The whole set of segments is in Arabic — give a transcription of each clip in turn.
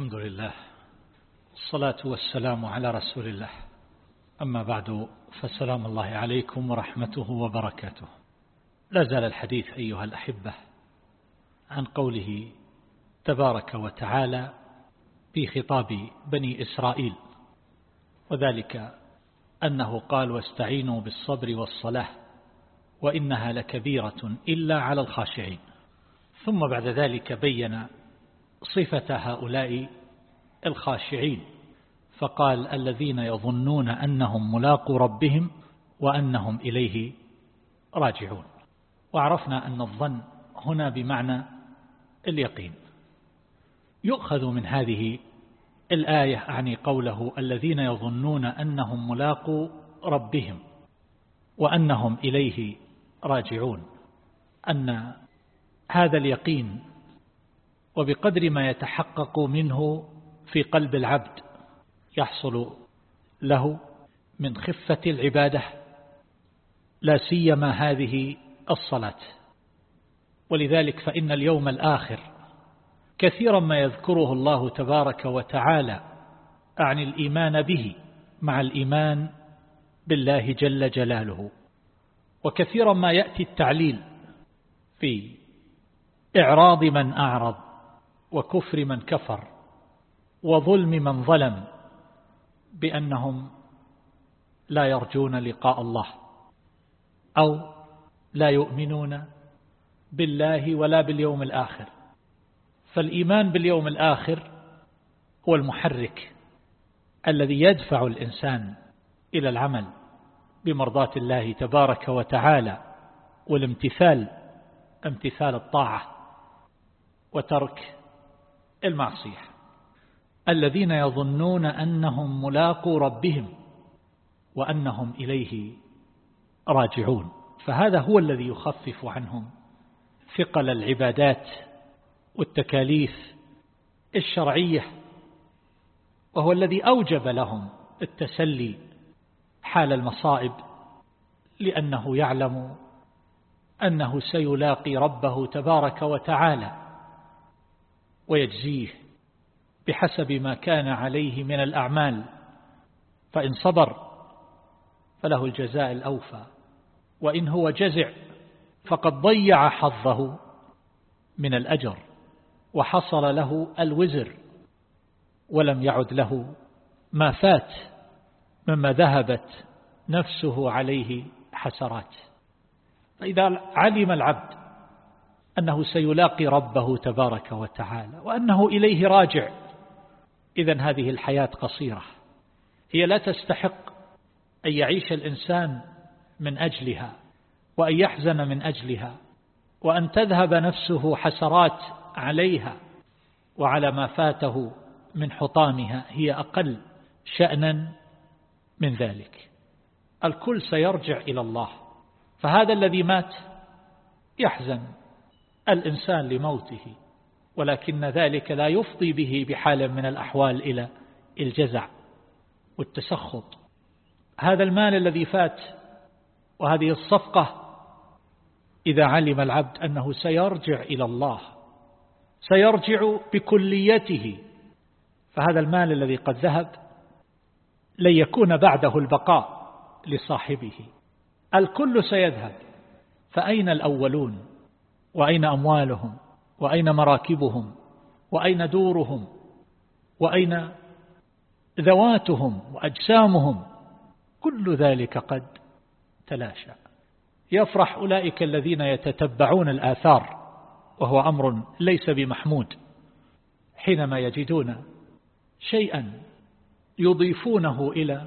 الحمد لله الصلاة والسلام على رسول الله. أما بعد فسلام الله عليكم ورحمته وبركاته. لا زال الحديث أيها الأحبة عن قوله تبارك وتعالى في خطاب بني إسرائيل وذلك أنه قال واستعينوا بالصبر والصلاة وإنها لكبيرة إلا على الخاشعين. ثم بعد ذلك بين صفة هؤلاء الخاشعين فقال الذين يظنون أنهم ملاقوا ربهم وأنهم إليه راجعون. وعرفنا أن الظن هنا بمعنى اليقين. يؤخذ من هذه الآية أعني قوله الذين يظنون أنهم ملاقوا ربهم وأنهم إليه راجعون أن هذا اليقين وبقدر ما يتحقق منه في قلب العبد يحصل له من خفة العبادة لا سيما هذه الصلاة. ولذلك فإن اليوم الآخر كثيرا ما يذكره الله تبارك وتعالى عن الإيمان به مع الإيمان بالله جل جلاله. وكثيرا ما يأتي التعليل في إعراض من أعرض وكفر من كفر وظلم من ظلم بأنهم لا يرجون لقاء الله أو لا يؤمنون بالله ولا باليوم الآخر. فالإيمان باليوم الآخر هو المحرك الذي يدفع الإنسان إلى العمل بمرضاة الله تبارك وتعالى والامتثال امتثال الطاعة وترك المعصية الذين يظنون أنهم ملاقوا ربهم وأنهم إليه راجعون. فهذا هو الذي يخفف عنهم ثقل العبادات والتكاليف الشرعية وهو الذي أوجب لهم التسلي حال المصائب لأنه يعلم أنه سيلاقي ربه تبارك وتعالى. ويجزيه بحسب ما كان عليه من الأعمال فإن صبر فله الجزاء الأوفى وإن هو جزع فقد ضيع حظه من الأجر وحصل له الوزر ولم يعد له ما فات مما ذهبت نفسه عليه حسرات. فإذا علم العبد أنه سيلاقي ربه تبارك وتعالى وأنه إليه راجع. إذا هذه الحياة قصيرة. هي لا تستحق أن يعيش الإنسان من أجلها وأن يحزن من أجلها وأن تذهب نفسه حسرات عليها وعلى ما فاته من حطامها. هي أقل شأنا من ذلك. الكل سيرجع إلى الله فهذا الذي مات يحزن. الإنسان لموته ولكن ذلك لا يفضي به بحال من الأحوال إلى الجزع والتسخط. هذا المال الذي فات وهذه الصفقة إذا علم العبد أنه سيرجع إلى الله سيرجع بكليته فهذا المال الذي قد ذهب لن يكون بعده البقاء لصاحبه. الكل سيذهب فأين الأولون؟ وأين أموالهم؟ وأين مراكبهم؟ وأين دورهم؟ وأين ذواتهم وأجسامهم؟ كل ذلك قد تلاشى. يفرح أولئك الذين يتتبعون الآثار وهو أمر ليس بمحمود حينما يجدون شيئا يضيفونه إلى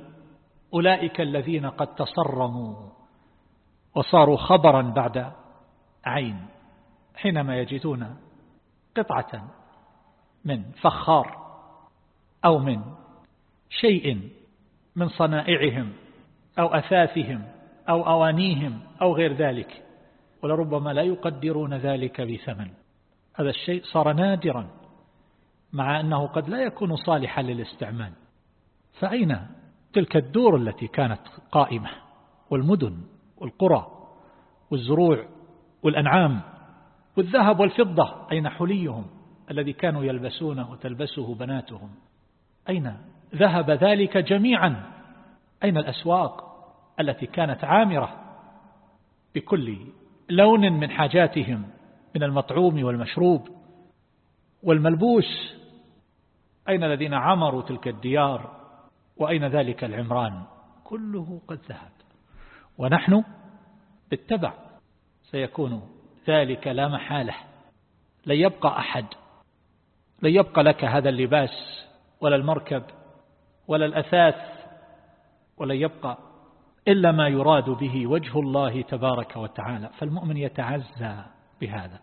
أولئك الذين قد تصرموا وصاروا خبرا بعد عين. حينما يجدون قطعة من فخار أو من شيء من صنائعهم أو أثاثهم أو أوانيهم أو غير ذلك ولربما لا يقدرون ذلك بثمن. هذا الشيء صار نادرا مع أنه قد لا يكون صالحا للاستعمال. فأين تلك الدور التي كانت قائمة؟ والمدن والقرى والزروع والأنعام. والذهب والفضة أين حليهم الذي كانوا يلبسونه وتلبسه بناتهم؟ أين ذهب ذلك جميعا؟ أين الأسواق التي كانت عامرة بكل لون من حاجاتهم من المطعوم والمشروب؟ والملبوس أين الذين عمروا تلك الديار؟ وأين ذلك العمران؟ كله قد ذهب. ونحن بالتبع سيكون ذلك لا محالة. لن يبقى أحد. لن يبقى لك هذا اللباس ولا المركب ولا الأثاث ولن يبقى إلا ما يراد به وجه الله تبارك وتعالى. فالمؤمن يتعزى بهذا.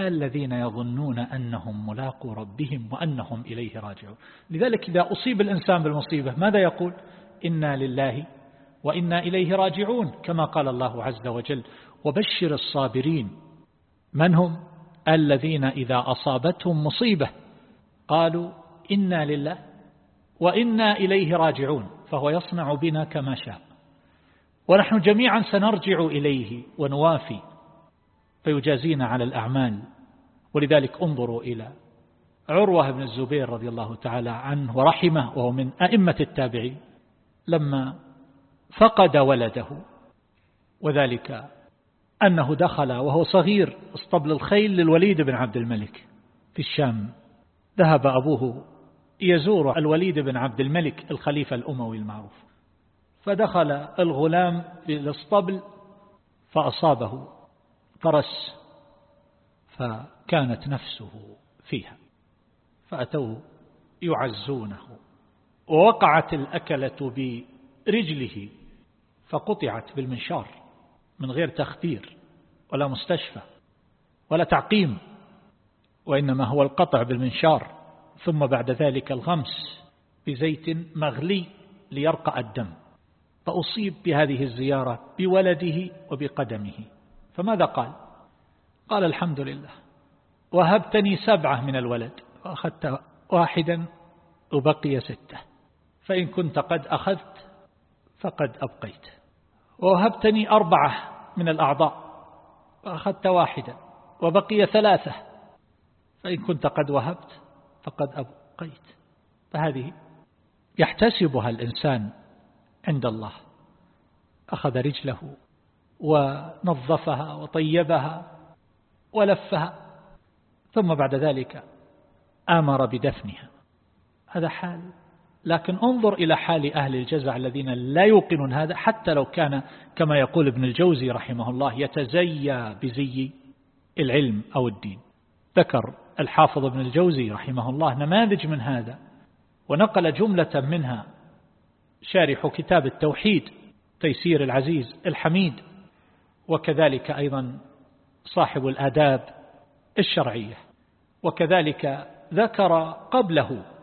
الذين يظنون أنهم ملاقوا ربهم وأنهم إليه راجعون. لذلك إذا أصيب الإنسان بالمصيبة ماذا يقول؟ إنا لله وإنا إليه راجعون كما قال الله عز وجل وبشر الصابرين من هم؟ الذين إذا أصابتهم مصيبة قالوا إنا لله وإنا إليه راجعون فهو يصنع بنا كما شاء. ونحن جميعا سنرجع إليه ونوافي فيجازينا على الأعمال. ولذلك انظروا إلى عروة بن الزبير رضي الله تعالى عنه ورحمه وهو من أئمة التابعين لما فقد ولده. وذلك أنه دخل وهو صغير اسطبل الخيل للوليد بن عبد الملك في الشام. ذهب أبوه يزور الوليد بن عبد الملك الخليفة الأموي المعروف. فدخل الغلام في الاسطبل فأصابه فرس فكانت نفسه فيها فأتوه يعزونه. ووقعت الأكلة برجله فقطعت بالمنشار. من غير تخدير ولا مستشفى ولا تعقيم وإنما هو القطع بالمنشار ثم بعد ذلك الغمس بزيت مغلي ليرقى الدم. فأصيب بهذه الزيارة بولده وبقدمه. فماذا قال؟ قال الحمد لله وهبتني سبعة من الولد وأخذت واحدا وبقي ستة فإن كنت قد أخذت فقد أبقيت. ووهبتني أربعة من الأعضاء وأخذت واحدا وبقي ثلاثة فإن كنت قد وهبت فقد أبقيت. فهذه يحتسبها الإنسان عند الله أخذ رجله ونظفها وطيبها ولفها ثم بعد ذلك آمر بدفنها. هذا حال لكن انظر إلى حال أهل الجزع الذين لا يوقنون هذا حتى لو كان كما يقول ابن الجوزي رحمه الله يتزيى بزي العلم أو الدين. ذكر الحافظ ابن الجوزي رحمه الله نماذج من هذا ونقل جملة منها شارح كتاب التوحيد تيسير العزيز الحميد وكذلك أيضا صاحب الآداب الشرعية وكذلك ذكر قبله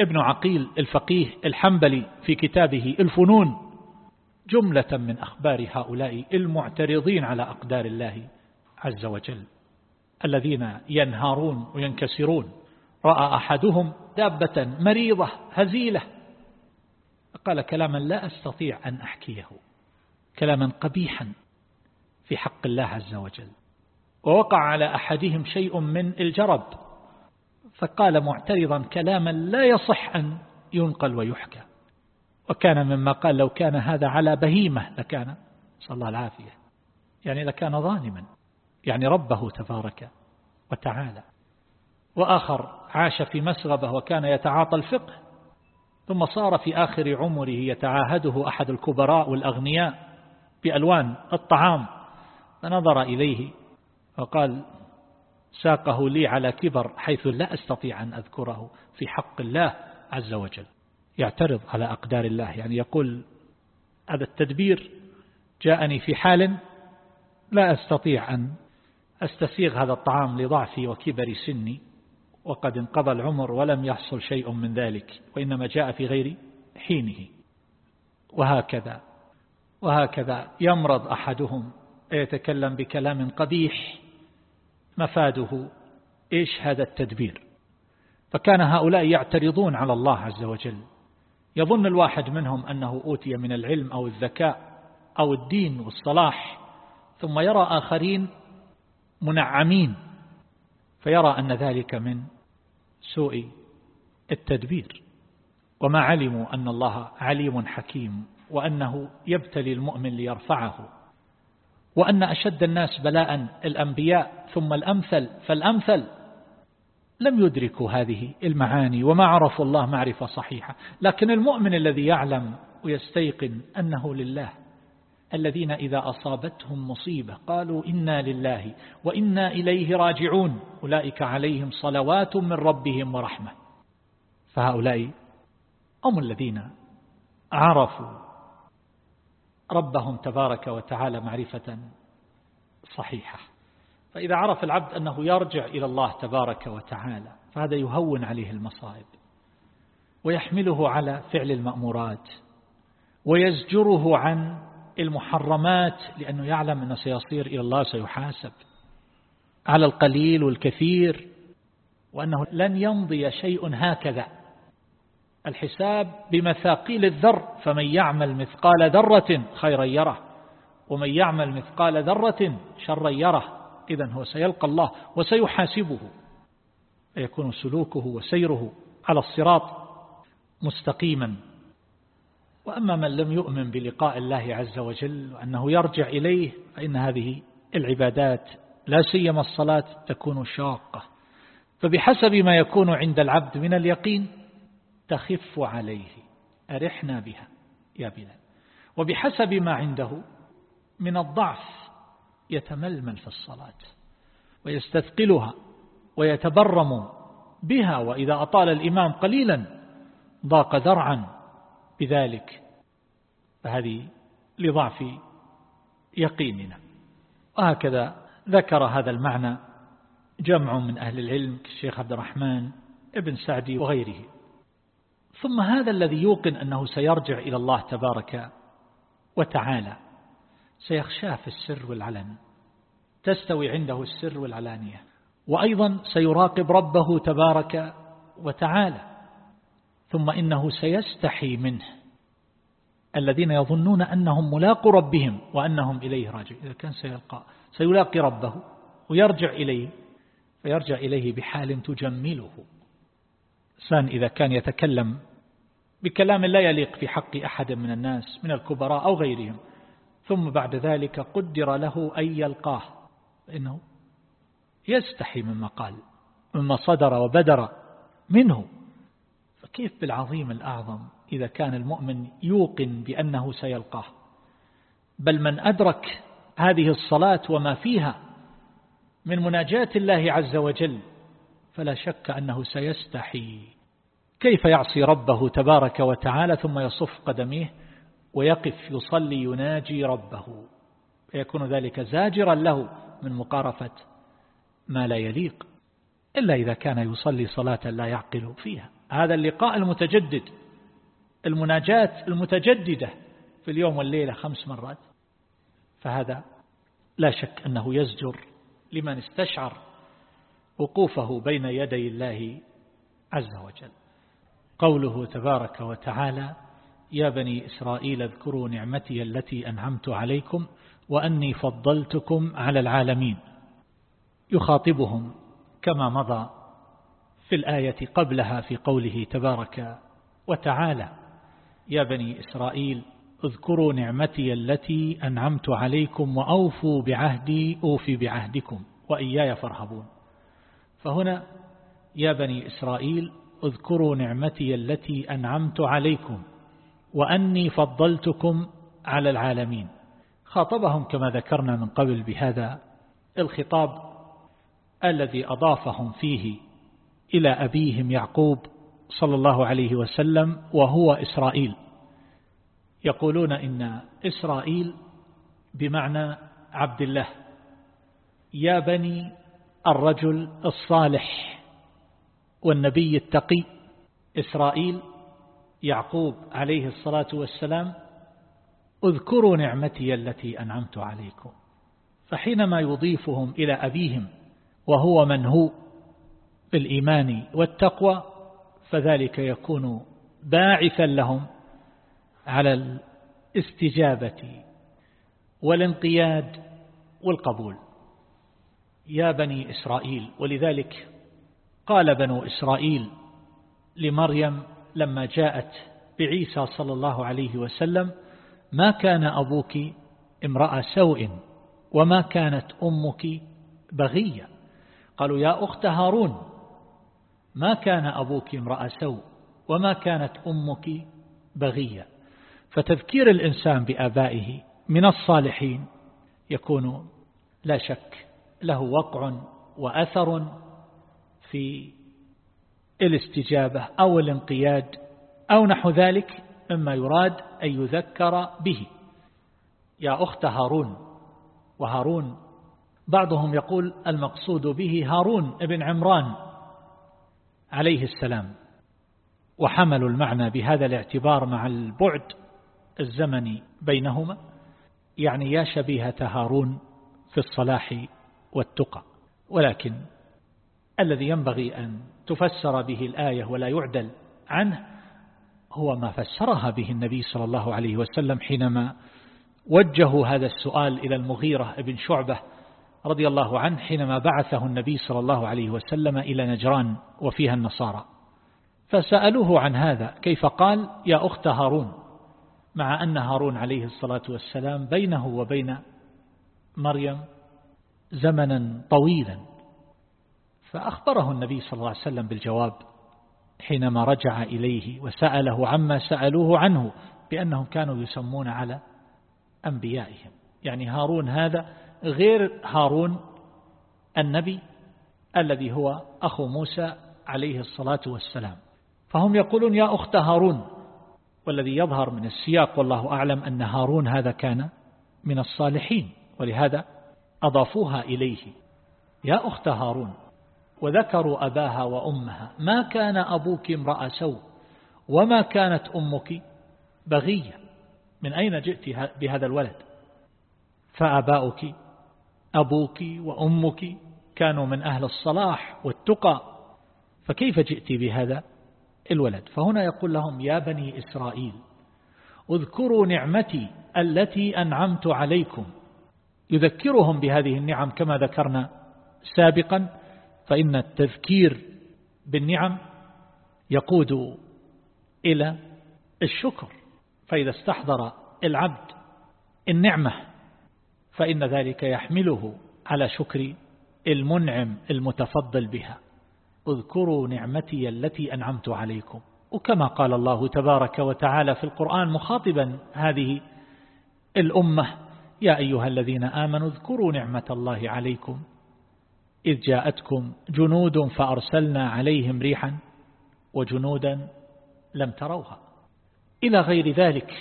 ابن عقيل الفقيه الحنبلي في كتابه الفنون جملة من أخبار هؤلاء المعترضين على أقدار الله عز وجل. الذين ينهارون وينكسرون. رأى أحدهم دابة مريضة هزيلة. قال كلاما لا أستطيع أن أحكيه. كلاما قبيحا في حق الله عز وجل. ووقع على أحدهم شيء من الجرب. فقال معترضا كلاما لا يصح أن ينقل ويحكى. وكان مما قال لو كان هذا على بهيمة لكان صلى الله العافية. يعني لكان ظالما. يعني ربه تبارك وتعالى. وآخر عاش في مسغبة وكان يتعاطى الفقه. ثم صار في آخر عمره يتعاهده أحد الكبراء والأغنياء بألوان الطعام. فنظر إليه وقال ساقه لي على كبر حيث لا أستطيع أن أذكره في حق الله عز وجل. يعترض على أقدار الله يعني يقول هذا التدبير جاءني في حال لا أستطيع أن أستسيغ هذا الطعام لضعفي وكبر سني وقد انقضى العمر ولم يحصل شيء من ذلك وإنما جاء في غير حينه. وهكذا وهكذا يمرض أحدهم يتكلم بكلام قبيح مفاده. إيش هذا التدبير؟ فكان هؤلاء يعترضون على الله عز وجل. يظن الواحد منهم أنه أوتي من العلم أو الذكاء أو الدين والصلاح ثم يرى آخرين منعمين فيرى أن ذلك من سوء التدبير. وما علموا أن الله عليم حكيم وأنه يبتلي المؤمن ليرفعه. وأن أشد الناس بلاء الأنبياء ثم الأمثل فالأمثل لم يدركوا هذه المعاني وما عرفوا الله معرفة صحيحة. لكن المؤمن الذي يعلم ويستيقن أنه لله الذين إذا أصابتهم مصيبة قالوا إنا لله وإنا إليه راجعون أولئك عليهم صلوات من ربهم ورحمة. فهؤلاء هم الذين عرفوا ربهم تبارك وتعالى معرفة صحيحة. فإذا عرف العبد أنه يرجع إلى الله تبارك وتعالى فهذا يهون عليه المصائب ويحمله على فعل المأمورات ويزجره عن المحرمات لأنه يعلم أنه سيصير إلى الله سيحاسب على القليل والكثير وأنه لن يمضي شيء هكذا. الحساب بمثاقيل الذر فمن يعمل مثقال ذرة خيرا يره ومن يعمل مثقال ذرة شرا يره إذا هو سيلقى الله وسيحاسبه فيكون سلوكه وسيره على الصراط مستقيما. وأما من لم يؤمن بلقاء الله عز وجل وأنه يرجع إليه فإن هذه العبادات لا سيما الصلاة تكون شاقة. فبحسب ما يكون عند العبد من اليقين تخف عليه. أرحنا بها يا بلال. وبحسب ما عنده من الضعف يتململ في الصلاة ويستثقلها ويتبرم بها وإذا أطال الإمام قليلا ضاق ذرعا بذلك. فهذه لضعف يقيننا. وهكذا ذكر هذا المعنى جمع من أهل العلم كالشيخ عبد الرحمن ابن سعدي وغيره. ثم هذا الذي يوقن أنه سيرجع إلى الله تبارك وتعالى سيخشاه في السر والعلن تستوي عنده السر والعلانية وأيضا سيراقب ربه تبارك وتعالى ثم إنه سيستحي منه. الذين يظنون أنهم ملاقوا ربهم وأنهم إليه راجع إذا كان سيلقى سيلاقي ربه ويرجع إليه فيرجع إليه بحال تجمله. إنسان إذا كان يتكلم بكلام لا يليق في حق أحد من الناس من الكبراء أو غيرهم ثم بعد ذلك قدر له أن يلقاه فإنه يستحي مما قال مما صدر وبدر منه. فكيف بالعظيم الأعظم إذا كان المؤمن يوقن بأنه سيلقاه؟ بل من أدرك هذه الصلاة وما فيها من مناجاة الله عز وجل فلا شك أنه سيستحي. كيف يعصي ربه تبارك وتعالى ثم يصف قدميه ويقف يصلي يناجي ربه؟ فيكون ذلك زاجرا له من مقارفة ما لا يليق إلا إذا كان يصلي صلاة لا يعقل فيها. هذا اللقاء المتجدد المناجاة المتجددة في اليوم والليلة خمس مرات فهذا لا شك أنه يزجر لمن استشعر وقوفه بين يدي الله عز وجل. قوله تبارك وتعالى يا بني إسرائيل اذكروا نعمتي التي أنعمت عليكم وأني فضلتكم على العالمين. يخاطبهم كما مضى في الآية قبلها في قوله تبارك وتعالى يا بني إسرائيل اذكروا نعمتي التي أنعمت عليكم وأوفوا بعهدي أوفي بعهدكم وإياي فارهبون. فهنا يا بني إسرائيل اذكروا نعمتي التي أنعمت عليكم وأني فضلتكم على العالمين. خاطبهم كما ذكرنا من قبل بهذا الخطاب الذي أضافهم فيه إلى أبيهم يعقوب صلى الله عليه وسلم وهو إسرائيل. يقولون إن إسرائيل بمعنى عبد الله يا بني الرجل الصالح. والنبي التقي إسرائيل يعقوب عليه الصلاة والسلام اذكروا نعمتي التي أنعمت عليكم. فحينما يضيفهم إلى أبيهم وهو من هو بالإيمان والتقوى فذلك يكون باعثا لهم على الاستجابة والانقياد والقبول. يا بني إسرائيل ولذلك قال بنو إسرائيل لمريم لما جاءت بعيسى صلى الله عليه وسلم ما كان أبوك امرأة سوء وما كانت أمك بغية؟ قالوا يا أخت هارون ما كان أبوك امرأة سوء وما كانت أمك بغية؟ فتذكير الإنسان بآبائه من الصالحين يكون لا شك له وقع وأثر في الاستجابة أو الانقياد أو نحو ذلك مما يراد أن يذكر به. يا أخت هارون وهارون بعضهم يقول المقصود به هارون ابن عمران عليه السلام وحملوا المعنى بهذا الاعتبار مع البعد الزمني بينهما. يعني يا شبيهة هارون في الصلاح والتقى ولكن الذي ينبغي أن تفسر به الآية ولا يعدل عنه هو ما فسرها به النبي صلى الله عليه وسلم حينما وجهوا هذا السؤال إلى المغيرة ابن شعبة رضي الله عنه حينما بعثه النبي صلى الله عليه وسلم إلى نجران وفيها النصارى. فسألوه عن هذا كيف قال؟ يا أخت هارون. مع أن هارون عليه الصلاة والسلام بينه وبين مريم زمنا طويلا. فأخبره النبي صلى الله عليه وسلم بالجواب حينما رجع إليه وسأله عما سألوه عنه بأنهم كانوا يسمون على أنبيائهم. يعني هارون هذا غير هارون النبي الذي هو أخو موسى عليه الصلاة والسلام. فهم يقولون يا أخت هارون والذي يظهر من السياق والله أعلم أن هارون هذا كان من الصالحين ولهذا أضافوها إليه. يا أخت هارون وذكروا أباها وأمها. ما كان أبوك امرأ سوء وما كانت أمك بغية. من أين جئت بهذا الولد؟ فأباؤك أبوك وأمك كانوا من أهل الصلاح والتقى. فكيف جئت بهذا الولد؟ فهنا يقول لهم يا بني إسرائيل اذكروا نعمتي التي أنعمت عليكم. يذكرهم بهذه النعم كما ذكرنا سابقا. فإن التذكير بالنعم يقود إلى الشكر فإذا استحضر العبد النعمة فإن ذلك يحمله على شكر المنعم المتفضل بها. اذكروا نعمتي التي أنعمت عليكم. وكما قال الله تبارك وتعالى في القرآن مخاطبا هذه الأمة يا أيها الذين آمنوا اذكروا نعمة الله عليكم إذ جاءتكم جنود فأرسلنا عليهم ريحا وجنودا لم تروها. إلى غير ذلك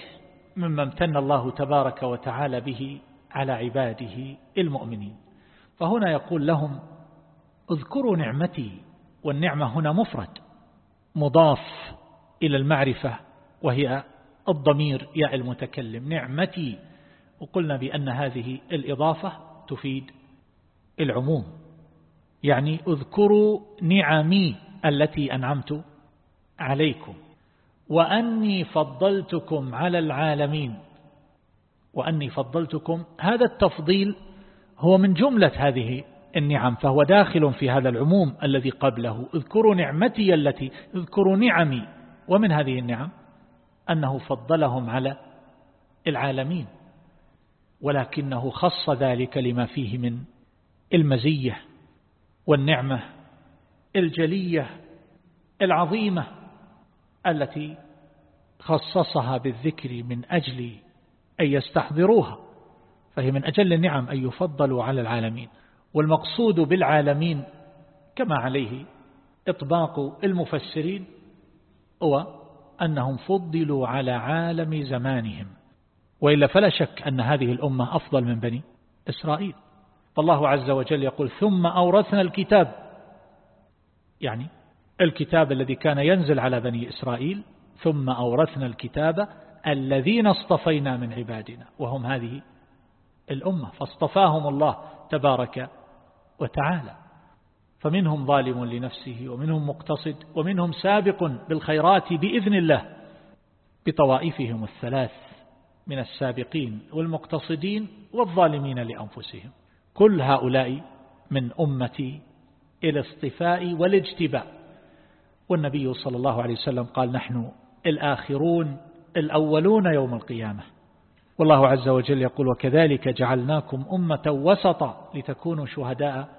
مما امتن الله تبارك وتعالى به على عباده المؤمنين. فهنا يقول لهم اذكروا نعمتي والنعمة هنا مفرد مضاف إلى المعرفة وهي الضمير يا المتكلم نعمتي. وقلنا بأن هذه الإضافة تفيد العموم. يعني اذكروا نعمي التي أنعمت عليكم وأني فضلتكم على العالمين وأني فضلتكم. هذا التفضيل هو من جملة هذه النعم فهو داخل في هذا العموم الذي قبله. اذكروا نعمتي التي اذكروا نعمي. ومن هذه النعم؟ أنه فضلهم على العالمين ولكنه خص ذلك لما فيه من المزية. والنعمة الجلية العظيمة التي خصصها بالذكر من أجل أن يستحضروها. فهي من أجل النعم أن يفضلوا على العالمين. والمقصود بالعالمين كما عليه إطباق المفسرين هو أنهم فضلوا على عالم زمانهم. وإلا فلا شك أن هذه الأمة أفضل من بني إسرائيل. فالله عز وجل يقول ثم أورثنا الكتاب. يعني الكتاب الذي كان ينزل على بني إسرائيل ثم أورثنا الكتاب الذين اصطفينا من عبادنا. وهم هذه الأمة فاصطفاهم الله تبارك وتعالى. فمنهم ظالم لنفسه ومنهم مقتصد ومنهم سابق بالخيرات بإذن الله بطوائفهم الثلاث من السابقين والمقتصدين والظالمين لأنفسهم. كل هؤلاء من أمتي الاصطفاء والاجتباء. والنبي صلى الله عليه وسلم قال نحن الآخرون الأولون يوم القيامة. والله عز وجل يقول وكذلك جعلناكم أمة وسطا لتكونوا شهداء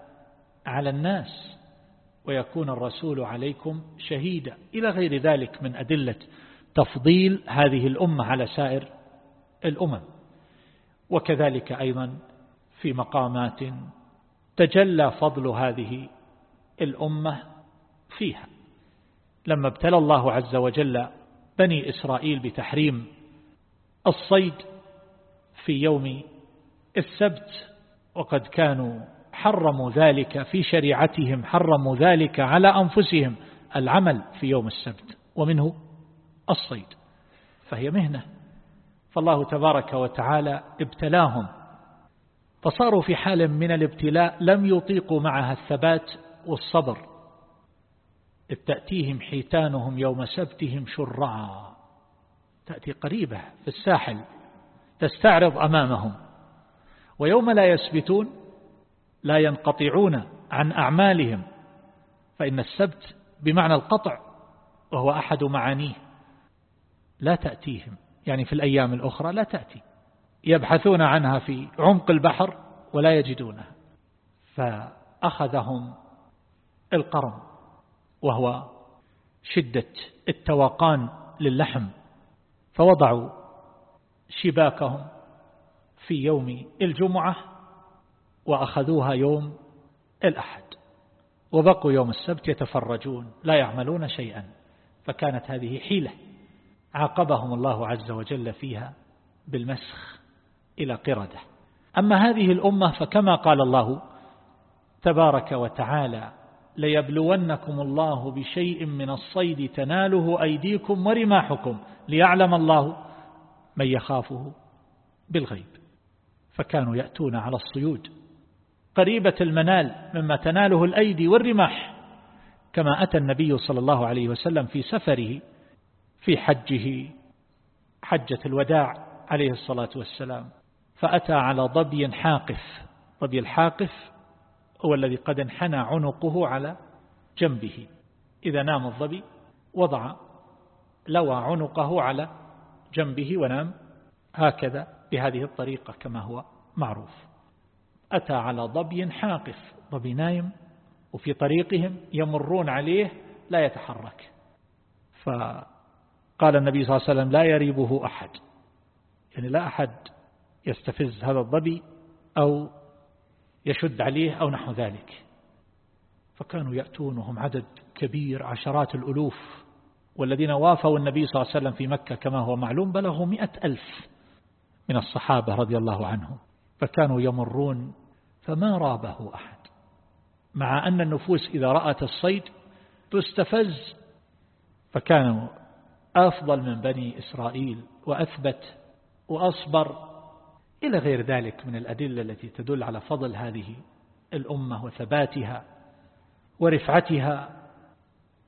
على الناس ويكون الرسول عليكم شهيدا. إلى غير ذلك من أدلة تفضيل هذه الأمة على سائر الأمم. وكذلك أيضا في مقامات تجلى فضل هذه الأمة فيها. لما ابتلى الله عز وجل بني إسرائيل بتحريم الصيد في يوم السبت وقد كانوا حرموا ذلك في شريعتهم حرموا ذلك على أنفسهم العمل في يوم السبت ومنه الصيد. فهي مهنة. فالله تبارك وتعالى ابتلاهم فصاروا في حال من الابتلاء لم يطيقوا معها الثبات والصبر. إذ تأتيهم حيتانهم يوم سبتهم شرعا. تأتي قريبة في الساحل تستعرض أمامهم. ويوم لا يسبتون لا ينقطعون عن أعمالهم. فإن السبت بمعنى القطع وهو أحد معانيه. لا تأتيهم. يعني في الأيام الأخرى لا تأتي. يبحثون عنها في عمق البحر ولا يجدونها. فأخذهم القرن وهو شدة التوقان للحم. فوضعوا شباكهم في يوم الجمعة وأخذوها يوم الأحد. وبقوا يوم السبت يتفرجون لا يعملون شيئا. فكانت هذه حيلة عاقبهم الله عز وجل فيها بالمسخ. إلى قردة. أما هذه الأمة فكما قال الله تبارك وتعالى ليبلونكم الله بشيء من الصيد تناله أيديكم ورماحكم ليعلم الله من يخافه بالغيب. فكانوا يأتون على الصيود. قريبة المنال مما تناله الأيدي والرماح كما أتى النبي صلى الله عليه وسلم في سفره في حجه حجة الوداع عليه الصلاة والسلام. فأتى على ضبي حاقف. ضبي الحاقف هو الذي قد انحنى عنقه على جنبه. إذا نام الضبي وضع لوى عنقه على جنبه ونام هكذا بهذه الطريقة كما هو معروف. أتى على ضبي حاقف. ضبي نايم وفي طريقهم يمرون عليه لا يتحرك. فقال النبي صلى الله عليه وسلم لا يريبه أحد. يعني لا أحد يستفز هذا الضبي أو يشد عليه أو نحو ذلك. فكانوا يأتون وهم عدد كبير عشرات الألوف والذين وافوا النبي صلى الله عليه وسلم في مكة كما هو معلوم بلغوا مئة ألف من الصحابة رضي الله عنهم. فكانوا يمرون فما رابه أحد مع أن النفوس إذا رأت الصيد تستفز. فكانوا أفضل من بني إسرائيل وأثبت وأصبر إلى غير ذلك من الأدلة التي تدل على فضل هذه الأمة وثباتها ورفعتها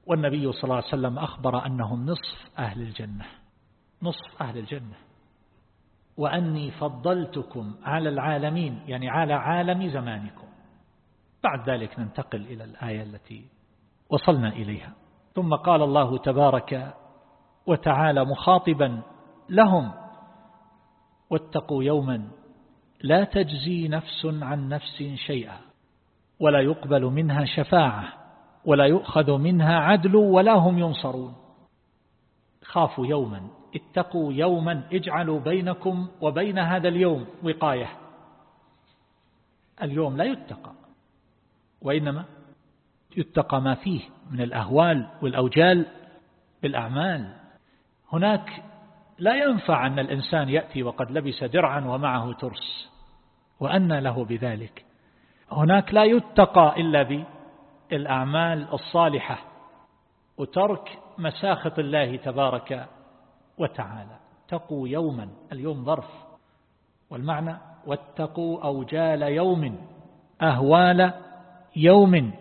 والنبي صلى الله عليه وسلم أخبر أنهم نصف أهل الجنة نصف أهل الجنة. وأني فضلتكم على العالمين يعني على عالم زمانكم. بعد ذلك ننتقل إلى الآية التي وصلنا إليها. ثم قال الله تبارك وتعالى مخاطبا لهم واتقوا يوما لا تجزي نفس عن نفس شيئا ولا يقبل منها شفاعة ولا يؤخذ منها عدل ولا هم ينصرون. خافوا يوما اتقوا يوما اجعلوا بينكم وبين هذا اليوم وقاية. اليوم لا يتقى وإنما يتقى ما فيه من الأهوال والأوجال بالأعمال. هناك لا ينفع أن الإنسان يأتي وقد لبس درعا ومعه ترس وأن له بذلك. هناك لا يتقى إلا بالأعمال الصالحة وترك مساخط الله تبارك وتعالى. اتقوا يوما اليوم ظرف. والمعنى واتقوا أوجال يوم أهوال يوم.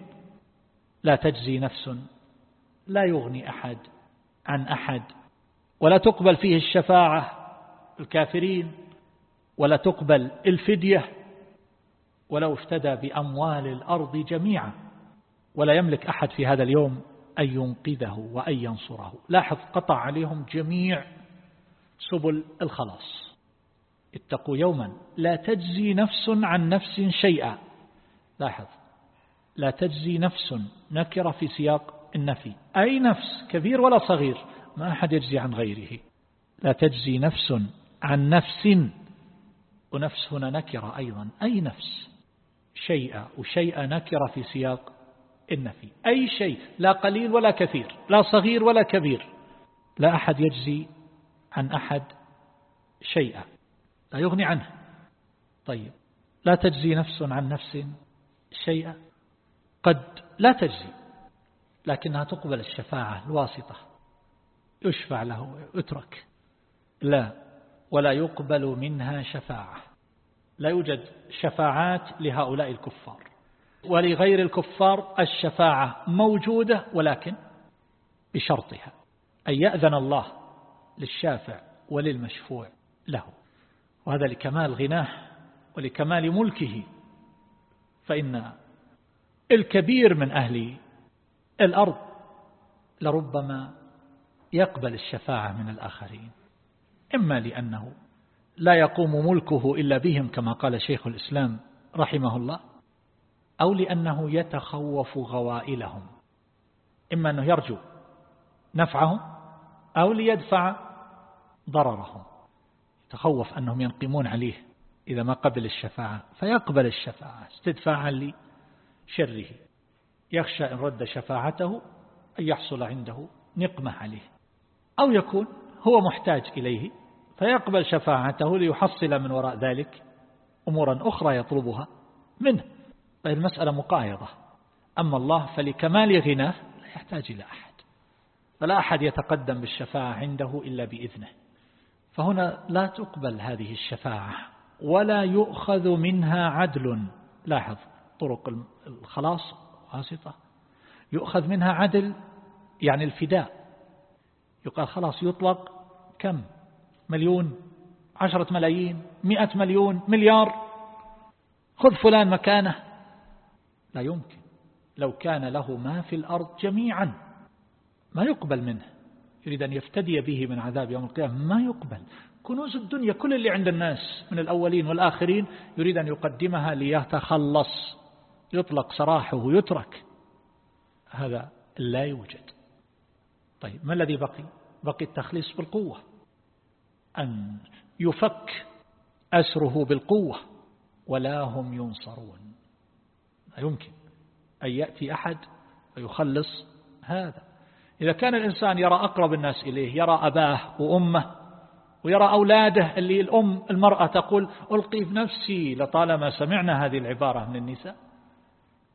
لا تجزي نفس لا يغني أحد عن أحد. ولا تقبل فيه الشفاعة الكافرين ولا تقبل الفدية ولو افتدى بأموال الأرض جميعا ولا يملك أحد في هذا اليوم أن ينقذه وأن ينصره. لاحظ قطع عليهم جميع سبل الخلاص. اتقوا يوما. لا تجزي نفس عن نفس شيئا. لاحظ لا تجزي نفس نكر في سياق النفي. أي نفس كبير ولا صغير ما أحد يجزي عن غيره. لا تجزي نفس عن نفس. ونفس هنا نكرة أيضا. أي نفس؟ شيئا وشيئا نكرة في سياق النفي أي شيء. لا قليل ولا كثير. لا صغير ولا كبير. لا أحد يجزي عن أحد شيئا. لا يغني عنه. طيب. لا تجزي نفس عن نفس شيئا. قد لا تجزي لكنها تقبل الشفاعة الواسطة. يشفع له ويترك لا ولا يقبل منها شفاعة. لا يوجد شفاعات لهؤلاء الكفار. ولغير الكفار الشفاعة موجودة ولكن بشرطها. أن يأذن الله للشافع وللمشفوع له. وهذا لكمال غناه ولكمال ملكه. فإن الكبير من أهل الأرض لربما يقبل الشفاعة من الآخرين. إما لأنه لا يقوم ملكه إلا بهم كما قال شيخ الإسلام رحمه الله أو لأنه يتخوف غوائلهم. إما أنه يرجو نفعهم أو ليدفع ضررهم. يتخوف أنهم ينقمون عليه إذا ما قبل الشفاعة فيقبل الشفاعة استدفاعا لشره. يخشى إن رد شفاعته أن يحصل عنده نقمة عليه. أو يكون هو محتاج إليه فيقبل شفاعته ليحصل من وراء ذلك أمورا أخرى يطلبها منه فالمسألة مقايضة. أما الله فلكمال غناه لا يحتاج إلى أحد فلا أحد يتقدم بالشفاعة عنده إلا بإذنه. فهنا لا تقبل هذه الشفاعة ولا يؤخذ منها عدل. لاحظ طرق الخلاص واسطة. يؤخذ منها عدل يعني الفداء. يقال خلاص يطلق كم؟ مليون عشرة ملايين مئة مليون مليار. خذ فلان مكانه. لا يمكن. لو كان له ما في الأرض جميعا ما يقبل منه. يريد أن يفتدي به من عذاب يوم القيامة. ما يقبل. كنوز الدنيا كل اللي عند الناس من الأولين والآخرين يريد أن يقدمها ليتخلص. يطلق سراحه ويترك. هذا لا يوجد. طيب ما الذي بقي؟ بقي التخليص بالقوة أن يفك أسره بالقوة ولا هم ينصرون. لا يمكن أن يأتي أحد ويخلص هذا. إذا كان الإنسان يرى أقرب الناس إليه يرى أباه وأمه ويرى أولاده اللي الأم المرأة تقول ألقي في نفسي لطالما سمعنا هذه العبارة من النساء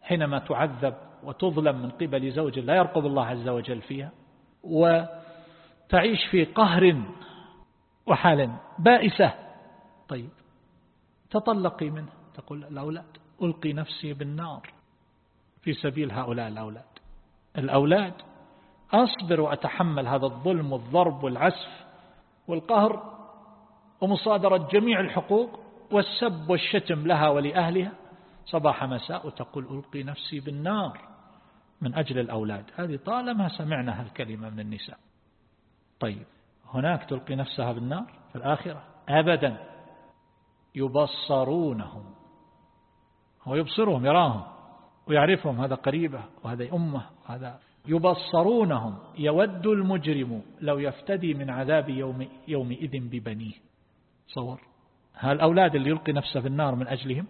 حينما تعذب وتظلم من قبل زوج لا يرقب الله عز وجل فيها. وتعيش في قهر وحال بائسة. طيب تطلقي منه تقول الأولاد ألقي نفسي بالنار. في سبيل هؤلاء الأولاد. الأولاد أصبر وأتحمل هذا الظلم والضرب والعسف والقهر ومصادرة جميع الحقوق والسب والشتم لها ولأهلها. صباح مساء وتقول ألقي نفسي بالنار. من أجل الأولاد. هذه طالما سمعنا هالكلمة من النساء. طيب هناك تلقي نفسها بالنار في الآخرة؟ أبدا. يبصرونهم. هو يبصرهم يراهم ويعرفهم هذا قريبة وهذا أمة وهذا. يبصرونهم. يود المجرم لو يفتدي من عذاب يوم يومئذ ببنيه. صور. هالأولاد اللي يلقي نفسه في النار من أجلهم؟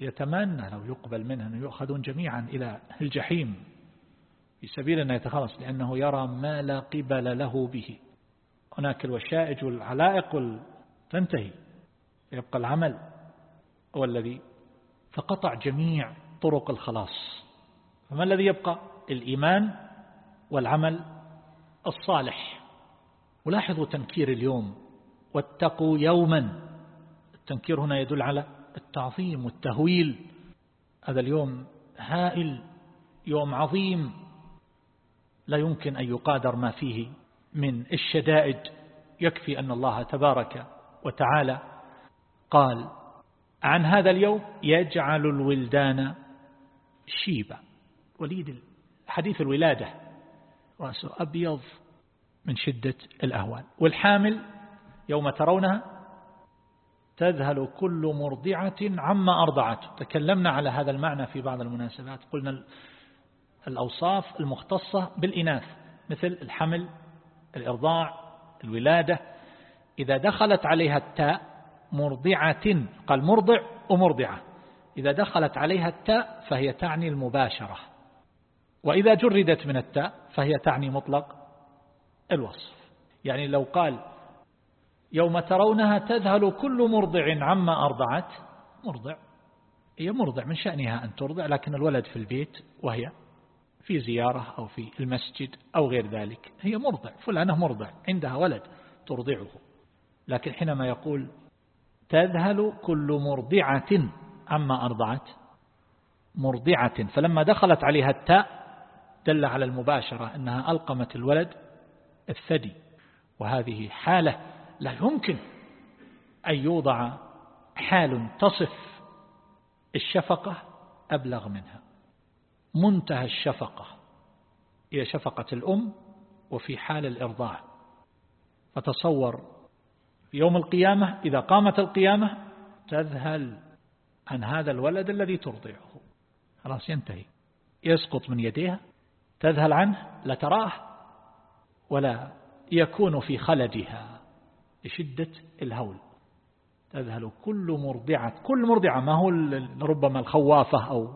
يتمنى لو يقبل منه أن يؤخذون جميعا إلى الجحيم في سبيل أن يتخلص لأنه يرى ما لا قبل له به. هناك الوشائج والعلائق تنتهي. يبقى العمل هو الذي فقطع جميع طرق الخلاص. فما الذي يبقى؟ الإيمان والعمل الصالح. ولاحظوا تنكير اليوم. واتقوا يوما. التنكير هنا يدل على التعظيم والتهويل. هذا اليوم هائل يوم عظيم. لا يمكن أن يقادر ما فيه من الشدائد. يكفي أن الله تبارك وتعالى قال عن هذا اليوم يجعل الولدان شيبا وليد حديث الولادة. رأسه أبيض من شدة الأهوال. والحامل يوم ترونها تذهل كل مرضعة عما أرضعت. تكلمنا على هذا المعنى في بعض المناسبات. قلنا الأوصاف المختصة بالإناث مثل الحمل الإرضاع الولادة. إذا دخلت عليها التاء مرضعة قال مرضع ومرضعة. إذا دخلت عليها التاء فهي تعني المباشرة. وإذا جردت من التاء فهي تعني مطلق الوصف. يعني لو قال يوم ترونها تذهل كل مرضع عما أرضعت. مرضع. هي مرضع من شأنها أن ترضع لكن الولد في البيت وهي في زيارة أو في المسجد أو غير ذلك. هي مرضع. فلانة مرضع. عندها ولد ترضعه. لكن حينما يقول تذهل كل مرضعة عما أرضعت مرضعة. فلما دخلت عليها التاء دل على المباشرة أنها ألقمت الولد الثدي. وهذه حالة لا يمكن أن يوضع حال تصف الشفقة أبلغ منها. منتهى الشفقة هي شفقة الأم وفي حال الإرضاع. فتصور في يوم القيامة إذا قامت القيامة تذهل عن هذا الولد الذي ترضعه. خلاص ينتهي. يسقط من يديها تذهل عنه لا تراه ولا يكون في خلدها. لشدة الهول. تذهل كل مرضعة كل مرضعة ما هو ربما الخوافة أو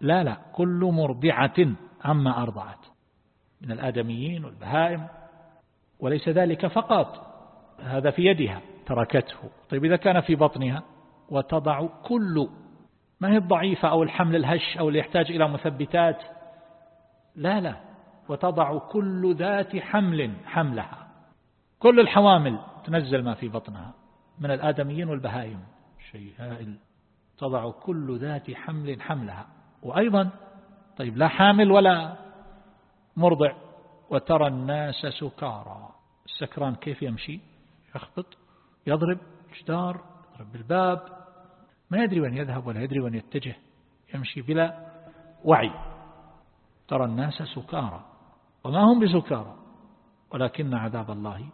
لا لا كل مرضعة عما أرضعت. من الآدميين والبهائم. وليس ذلك فقط. هذا في يدها تركته. طيب إذا كان في بطنها وتضع كل ما هي الضعيفة أو الحمل الهش أو اللي يحتاج إلى مثبتات؟ لا لا. وتضع كل ذات حمل حملها. كل الحوامل تنزل ما في بطنها من الآدميين والبهائم. شيء هائل. تضع كل ذات حمل حملها. وأيضا طيب لا حامل ولا مرضع. وترى الناس سكارى. السكران كيف يمشي؟ يخبط يضرب جدار يضرب بالباب. ما يدري وين يذهب ولا يدري وين يتجه. يمشي بلا وعي. ترى الناس سكارى. وما هم بسكارى. ولكن عذاب الله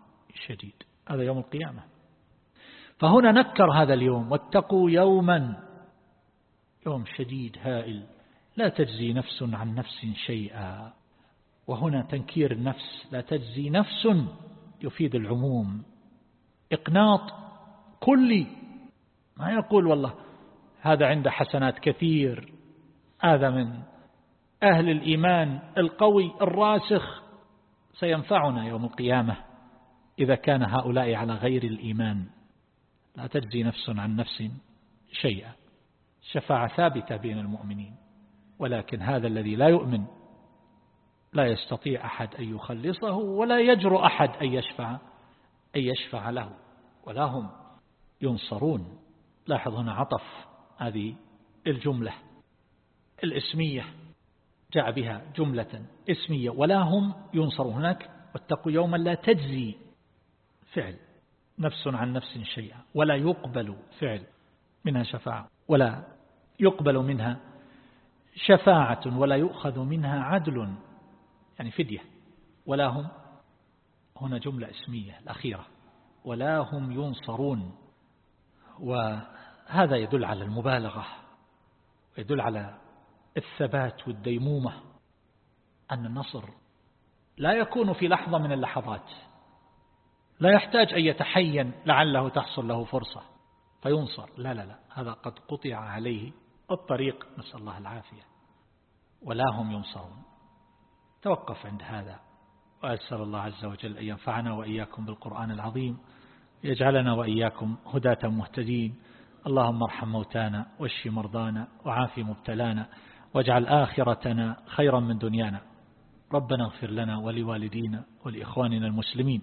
شديد. هذا يوم القيامة. فهنا نكر هذا اليوم واتقوا يوما. يوم شديد هائل. لا تجزي نفس عن نفس شيئا. وهنا تنكير النفس لا تجزي نفس يفيد العموم. إقناط كلي ما يقول والله هذا عنده حسنات كثير. هذا من أهل الإيمان القوي الراسخ. سينفعنا يوم القيامة. إذا كان هؤلاء على غير الإيمان لا تجزي نفس عن نفس شيئا. شفاعة ثابتة بين المؤمنين ولكن هذا الذي لا يؤمن لا يستطيع أحد أن يخلصه ولا يجر أحد أن يشفع أن يشفع له. ولا هم ينصرون. لاحظ هنا عطف هذه الجملة الإسمية جاء بها جملة إسمية. ولا هم ينصرون هناك واتقوا يوما لا تجزي فعل. نفس عن نفس شيئا. ولا يقبل فعل منها شفاعة. ولا يقبل منها شفاعة ولا يؤخذ منها عدل. يعني فدية. ولا هم هنا جملة اسمية الأخيرة. ولا هم ينصرون. وهذا يدل على المبالغة. يدل على الثبات والديمومة. أن النصر لا يكون في لحظة من اللحظات. لا يحتاج أن يتحين لعله تحصل له فرصة فينصر. لا لا لا هذا قد قطع عليه الطريق نسأل الله العافية. ولا هم ينصرون. توقف عند هذا وأسأل الله عز وجل أن ينفعنا وإياكم بالقرآن العظيم يجعلنا وإياكم هداة مهتدين. اللهم ارحم موتانا واشف مرضانا وعاف مبتلانا واجعل آخرتنا خيرا من دنيانا. ربنا اغفر لنا ولوالدينا ولإخواننا المسلمين.